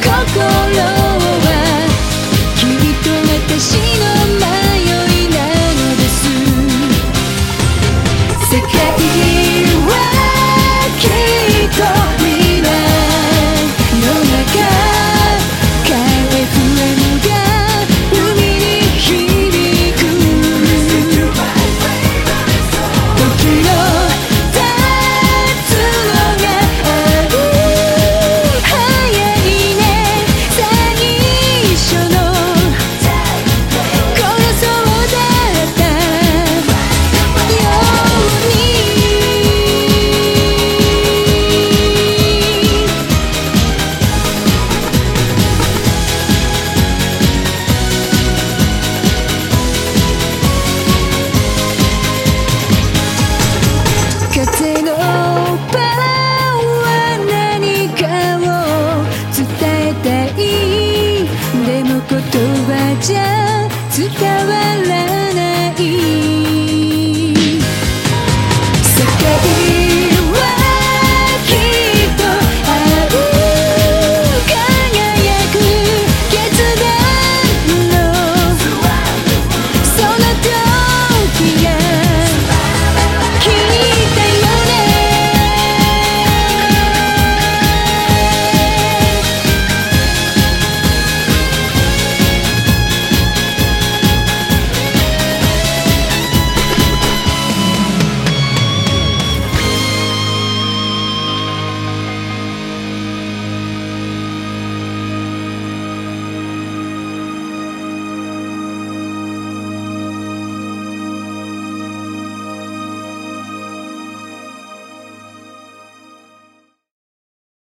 Kako je together